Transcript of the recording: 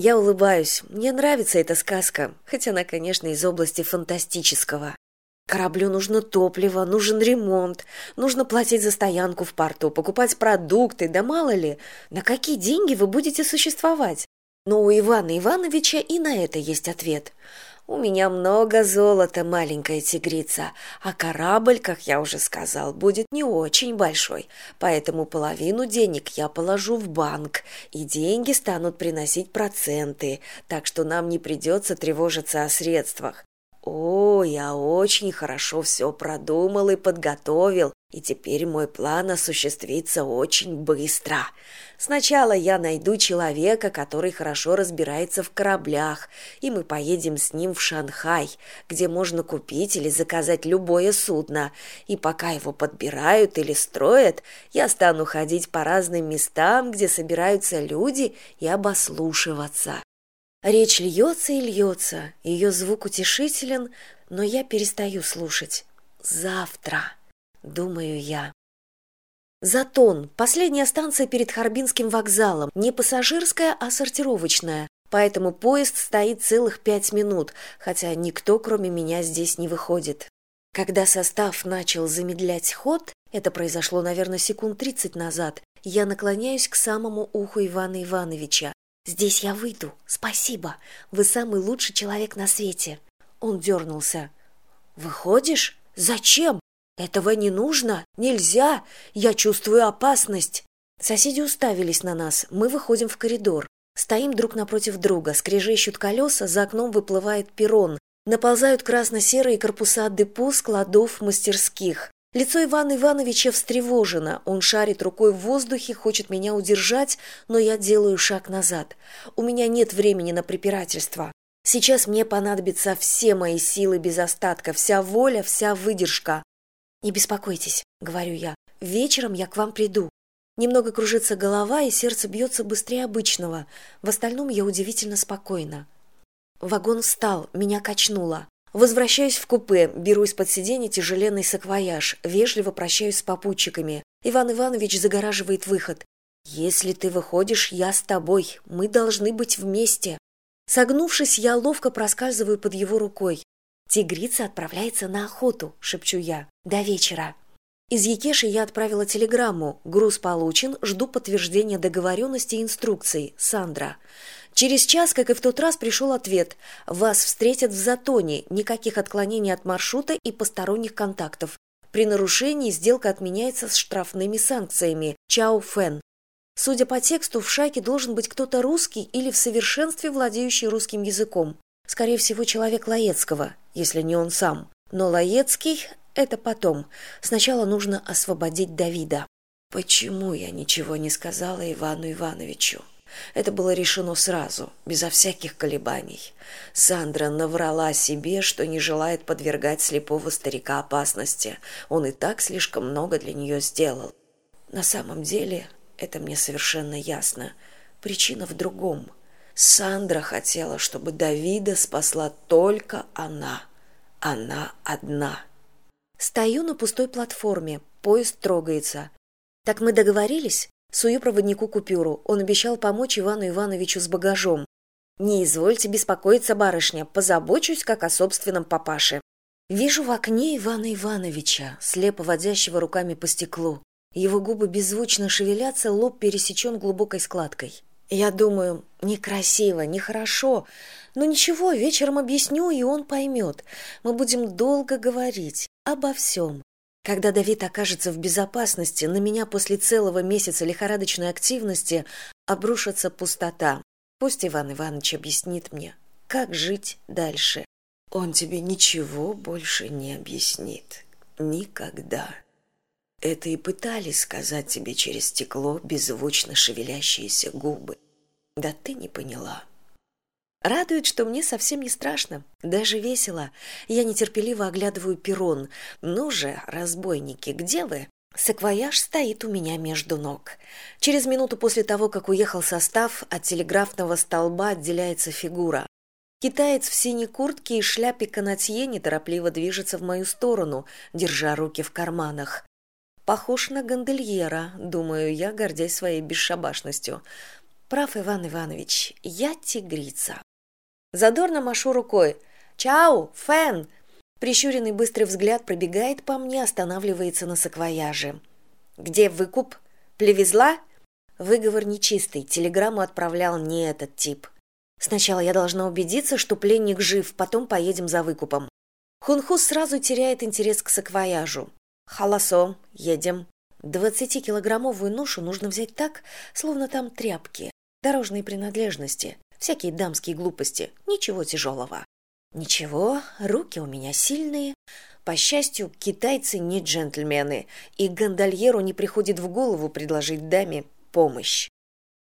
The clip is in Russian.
я улыбаюсь. Мне нравится эта сказка. Хоть она конечно из области фантастического. Кораблю нужно топливо нужен ремонт. Нужно платить за стоянку в порту покупать продукты. Да мало ли на какие деньги вы будете существовать? Но у ивана ивановича и на это есть ответ у меня много золота маленькая тигрица а корабль как я уже сказал будет не очень большой. Поэтому половину денег я положу в банк и деньги станут приносить проценты так что нам не придется тревожиться о средствах. О я очень хорошо все продумал и подготовил и теперь мой план осуществится очень быстро. Сначала я найду человека который хорошо разбирается в кораблях и мы поедем с ним в шанхай где можно купить или заказать любое судно. И пока его подбирают или строят я стану ходить по разным местам где собираются люди и обослушиваться. Речь льется и льется, ее звук утешителен, но я перестаю слушать. Завтра, думаю я. Затон, последняя станция перед Харбинским вокзалом, не пассажирская, а сортировочная, поэтому поезд стоит целых пять минут, хотя никто, кроме меня, здесь не выходит. Когда состав начал замедлять ход, это произошло, наверное, секунд тридцать назад, я наклоняюсь к самому уху Ивана Ивановича. Здесь я выйду. Спасибо. Вы самый лучший человек на свете он дернулся. Выходишь? Зачем этого не нужно! Нельзя! Я чувствую опасность! Соседи уставились на нас. Мы выходим в коридор. Стоим друг напротив друга. Скрежещут колеса за окном выплывает перрон. Наползают красно серые корпуса депо складов мастерских. Лицо ивана ивановича встревожено. Он шарит рукой в воздухе хочет меня удержать но я делаю шаг назад. У меня нет времени на препирательство. Сейчас мне понадобятся все мои силы без остатка вся воля вся выдержка не беспокойтесь говорю я вечером я к вам приду немного кружится голова и сердце бьется быстрее обычного в остальном я удивительно спокойна вагон встал меня качнуло Возвращаюсь в купе, беру из-под сиденья тяжеленный саквояж, вежливо прощаюсь с попутчиками. Иван Иванович загораживает выход. «Если ты выходишь, я с тобой. Мы должны быть вместе». Согнувшись, я ловко проскальзываю под его рукой. «Тигрица отправляется на охоту», — шепчу я. «До вечера». Из Якеши я отправила телеграмму. Груз получен, жду подтверждения договоренности и инструкций. Сандра. Через час, как и в тот раз, пришел ответ. Вас встретят в Затоне, никаких отклонений от маршрута и посторонних контактов. При нарушении сделка отменяется с штрафными санкциями. Чао Фэн. Судя по тексту, в шайке должен быть кто-то русский или в совершенстве владеющий русским языком. Скорее всего, человек Лаецкого, если не он сам. Но Лаецкий – это потом. Сначала нужно освободить Давида. Почему я ничего не сказала Ивану Ивановичу? Это было решено сразу, безо всяких колебаний. Сандра наврала себе, что не желает подвергать слепого старика опасности. Он и так слишком много для нее сделал. На самом деле, это мне совершенно ясно. Причина в другом. Сандра хотела, чтобы Давида спасла только она. Она одна. Стою на пустой платформе. Поезд трогается. Так мы договорились? Сую проводнику купюру. Он обещал помочь Ивану Ивановичу с багажом. «Не извольте беспокоиться, барышня, позабочусь, как о собственном папаше». Вижу в окне Ивана Ивановича, слепо водящего руками по стеклу. Его губы беззвучно шевелятся, лоб пересечен глубокой складкой. Я думаю, некрасиво, нехорошо, но ничего, вечером объясню, и он поймет. Мы будем долго говорить обо всем. Когда Давид окажется в безопасности, на меня после целого месяца лихорадочной активности обрушится пустота. Пусть Иван Иванович объяснит мне, как жить дальше. Он тебе ничего больше не объяснит. Никогда. Это и пытались сказать тебе через стекло беззвучно шевелящиеся губы. Да ты не поняла. Радует, что мне совсем не страшно, даже весело. Я нетерпеливо оглядываю перрон. Ну же, разбойники, где вы? Саквояж стоит у меня между ног. Через минуту после того, как уехал состав, от телеграфного столба отделяется фигура. Китаец в синей куртке и шляпе канатье неторопливо движется в мою сторону, держа руки в карманах. Похож на гондольера, думаю я, гордясь своей бесшабашностью. прав иван иванович я тигрица. Задорно машу рукой. Чау фэн! Прищуренный быстрый взгляд пробегает по мне останавливается на саквояже. Где выкуп? Плевезла выговор нечистый телеграмму отправлял не этот тип. Сначала я должна убедиться что пленник жив потом поедем за выкупом хунхус сразу теряет интерес к саквояжу халасо едем. Двадцатикилограммовую ношу нужно взять так словно там тряпки дорожные принадлежности всякие дамские глупости ничего тяжелого. Ничего руки у меня сильные. По счастью китайцы не джентльмены и гондольеру не приходит в голову предложить даме помощь